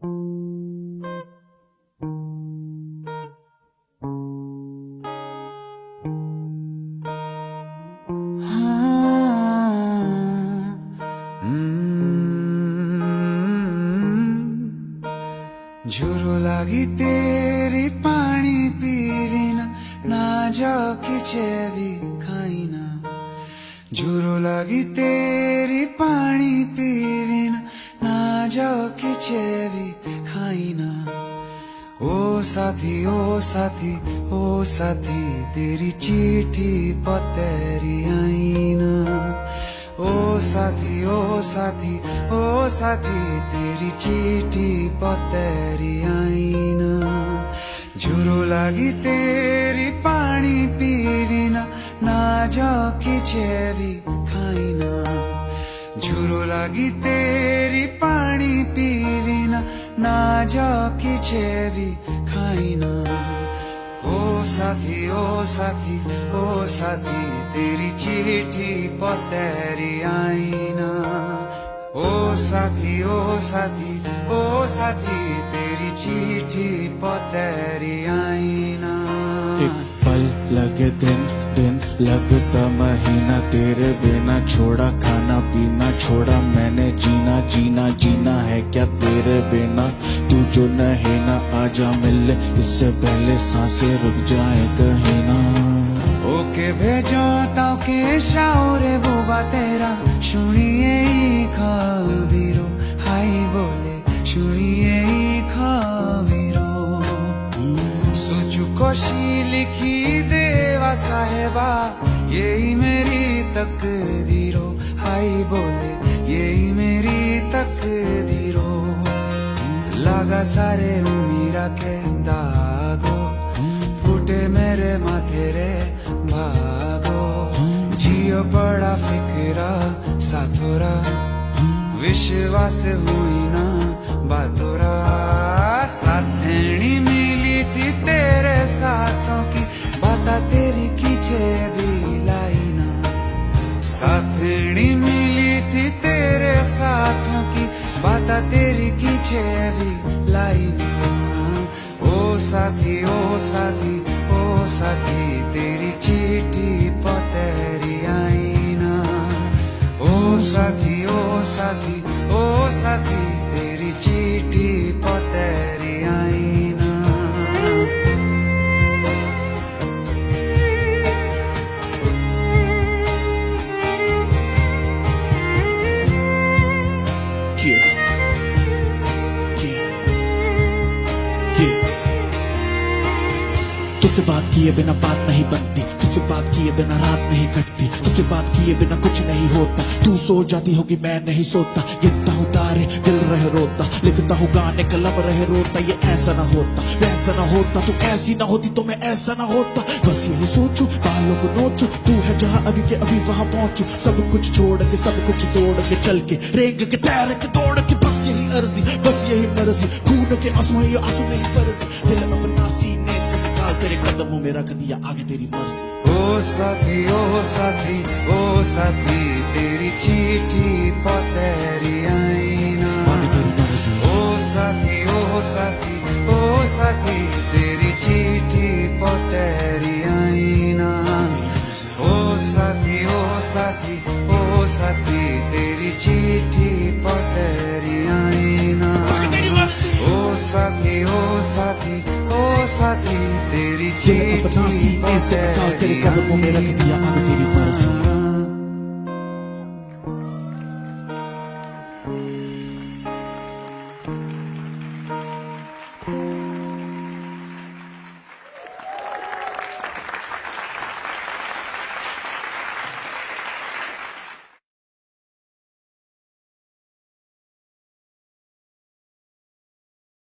Zero लागि तेरी पानी पिविन ना जाओ कि चेवी खाइना झुरो लागि तेरी पानी पिविन ना जाओ कि चेवी खाइना ओ साथी ओ साथी ओ साथी, तेरी चिठी पतेरी आईना। ओ साथी ओ साथी ओ साथी, तेरी चिठी पतेरी आईना। झुरो लागि तेरी पानी पिविना, ना जाओ कि चेवी खाइना झुरो लागि तेरी पानी ना जाओ कि चेवी खाइना ओ साथी ओ साथी ओ साथी, तेरी चिठी पतेरी आईना ओ साथी ओ साथी ओ साथी, तेरी चिठी पतेरी आईना एक पल लगे दिन दिन लगता महीना तेरे बिना, छोड़ा खाना पीना, छोड़ा मैंने जीना जीना जीना है क्या तेरे बिना? तू जो नहीं ना, आजा मिल, इससे पहले साँसें रुक जाए कहीं ना। ओके भेजो ताके शाओरे बुबा तेरा, सुनिए। लिखी देवा साहेबा, यही मेरी तकदीरो। हाय बोले, यही मेरी तकदीरो। लगा सारे उमीरा के दागो, फूटे मेरे माथे रे भागो। जियो बड़ा फिकरा, साथोरा। विश्वास हुई ना बातोरा। साथेणी मिली थी तेरे साथों। खींचे भी मिली थी तेरे साथों की बाता तेरी खींचे भी लाई ओ साथी ओ साथी ओ साथी, तेरी चिट्ठी पतेरी आई ना ओ साथी ओ साथी ओ साथी, तेरी चिट्ठी you. तुझसे बात किए बिना बात नहीं बनती, तुझसे बात किए बिना रात नहीं कटती, तुझसे बात किए बिना कुछ नहीं होता। तू सो जाती होगी, मैं नहीं सोता। गिनता हूँ तारे, दिल रहे रोता। लिखता हूँ गाने कलम रहे रोता, ये ऐसा ना होता, वैसा ना होता। तू ऐसी ना होती तो मैं ऐसा ना होता। बस यही सोचू, बालों को नोचू। तू है जहाँ अभी के अभी वहाँ पहुंचू। सब कुछ छोड़ के, सब कुछ तोड़ के, चल के, रेंग के, तैर के, दौड़ के, बस यही अर्जी, बस यही मर्ज़ी। खून के आँसू है ये आँसू नहीं फर्जी। दिल अपना सीने तेरे कदमों में रख दिया आगे तेरी मर्ज़ी ओ साथी ओ साथी ओ साथी तेरी चिट्ठी पतेरी आई ना आगे तेरी मर्ज़ी ओ साथी ओ साथी ओ साथी तेरी चिट्ठी पतेरी आई ना ओ साथी ओ साथी ओ साथी तेरी चिट्ठी पतेरी आई ना ओ साथी ओ साथी ओ साथी दिल अपना सीने से निकाल तेरे कदमों में रख दिया आगे तेरी मर्ज़ी Thank